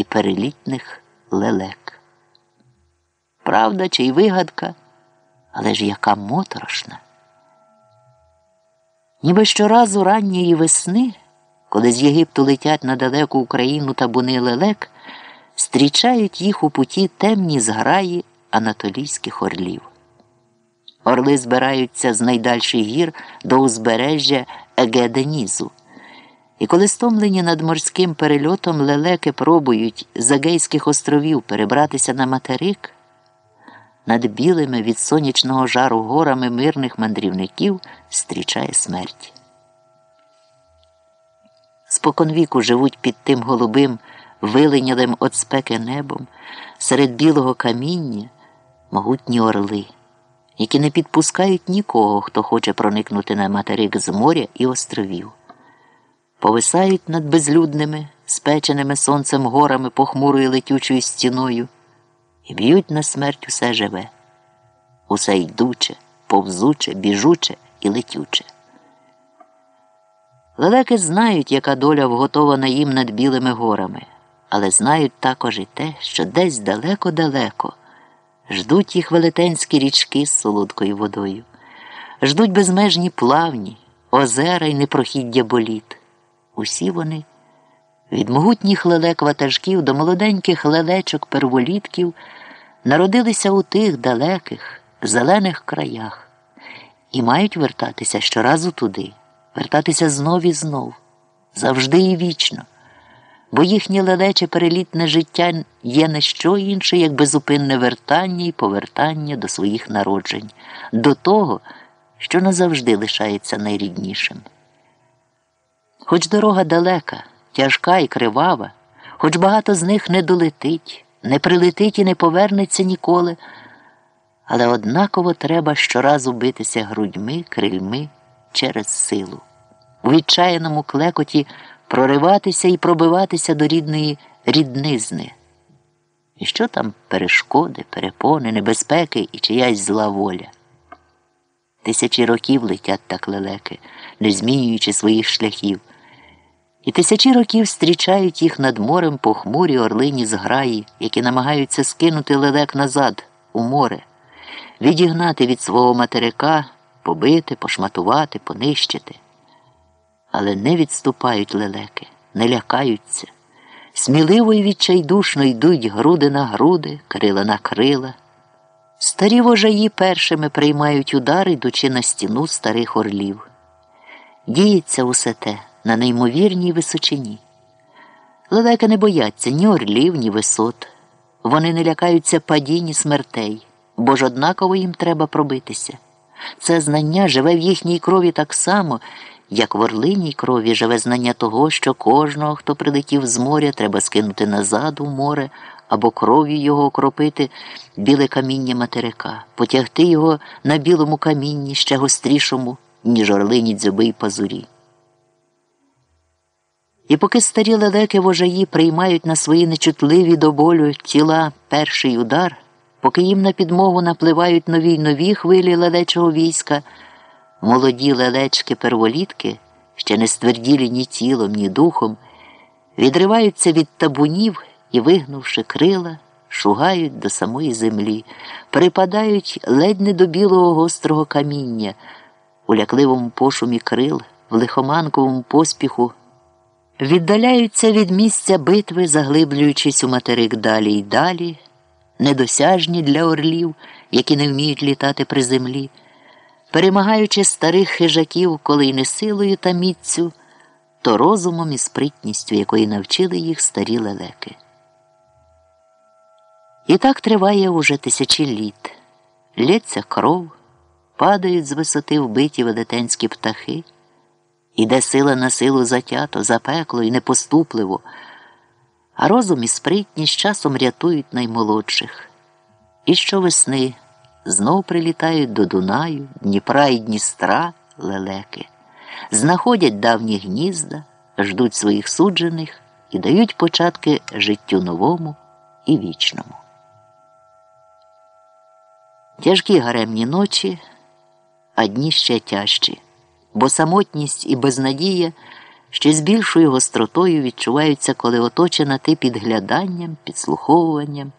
і перелітних лелек. Правда, чи й вигадка, але ж яка моторошна. Ніби щоразу ранньої весни, коли з Єгипту летять на далеку Україну табуни лелек, зустрічають їх у путі темні зграї анатолійських орлів. Орли збираються з найдальших гір до узбережжя Егеденізу. І коли стомлені над морським перельотом лелеки пробують з Агейських островів перебратися на материк, над білими від сонячного жару горами мирних мандрівників зустрічає смерть. Споконвіку живуть під тим голубим, виленялим от спеки небом, серед білого каміння могутні орли, які не підпускають нікого, хто хоче проникнути на материк з моря і островів. Повисають над безлюдними, спеченими сонцем горами похмурою летючою стіною і б'ють на смерть усе живе, усе йдуче, повзуче, біжуче і летюче. Лелеки знають, яка доля вготована їм над білими горами, але знають також і те, що десь далеко-далеко ждуть їх велетенські річки з солодкою водою, ждуть безмежні плавні, озера й непрохіддя боліт. Усі вони від могутніх лелек ватажків до молоденьких лелечок перволітків народилися у тих далеких, зелених краях і мають вертатися щоразу туди, вертатися знов і знов, завжди і вічно, бо їхнє лелече перелітне життя є не що інше, як безупинне вертання і повертання до своїх народжень, до того, що назавжди лишається найріднішим. Хоч дорога далека, тяжка і кривава, хоч багато з них не долетить, не прилетить і не повернеться ніколи, але однаково треба щоразу битися грудьми, крильми через силу, у відчаяному клекоті прориватися і пробиватися до рідної ріднизни. І що там перешкоди, перепони, небезпеки і чиясь зла воля? Тисячі років летять так лелеки, не змінюючи своїх шляхів. І тисячі років зустрічають їх над морем похмурі орлині зграї, які намагаються скинути лелек назад, у море, відігнати від свого материка, побити, пошматувати, понищити. Але не відступають лелеки, не лякаються. Сміливо і відчайдушно йдуть груди на груди, крила на крила. Старі вожаї першими приймають удари, йдучи на стіну старих орлів. Діється усе те на неймовірній височині. Лелеки не бояться ні орлів, ні висот. Вони не лякаються падінь і смертей, бо ж однаково їм треба пробитися. Це знання живе в їхній крові так само, як в орлиній крові живе знання того, що кожного, хто прилетів з моря, треба скинути назад у море або кров'ю його окропити біле каміння материка, потягти його на білому камінні ще гострішому, ніж орлині дзьоби й пазурі. І поки старі лелеки вожаї приймають на свої нечутливі до болю тіла перший удар, поки їм на підмогу напливають нові й нові хвилі лелечого війська, молоді лелечки перволітки, ще не стверділі ні тілом, ні духом, відриваються від табунів і, вигнувши крила, шугають до самої землі, припадають ледь не до білого гострого каміння, у лякливому пошумі крил, в лихоманковому поспіху. Віддаляються від місця битви, заглиблюючись у материк далі й далі, недосяжні для орлів, які не вміють літати при землі, перемагаючи старих хижаків, коли й не силою та міцю, то розумом і спритністю, якої навчили їх старі лелеки. І так триває уже тисячі літ. Лється кров, падають з висоти вбиті велетенські птахи. Іде сила на силу затято, запекло і непоступливо, а розум і спритність часом рятують наймолодших. І щовесни знов прилітають до Дунаю, Дніпра і Дністра лелеки, знаходять давні гнізда, ждуть своїх суджених і дають початки життю новому і вічному. Тяжкі гаремні ночі, а дні ще тяжчі бо самотність і безнадія ще з більшою гостротою відчуваються, коли оточена ти підгляданням, підслуховуванням.